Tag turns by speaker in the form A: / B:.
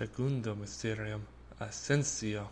A: secundum mysterium ascensio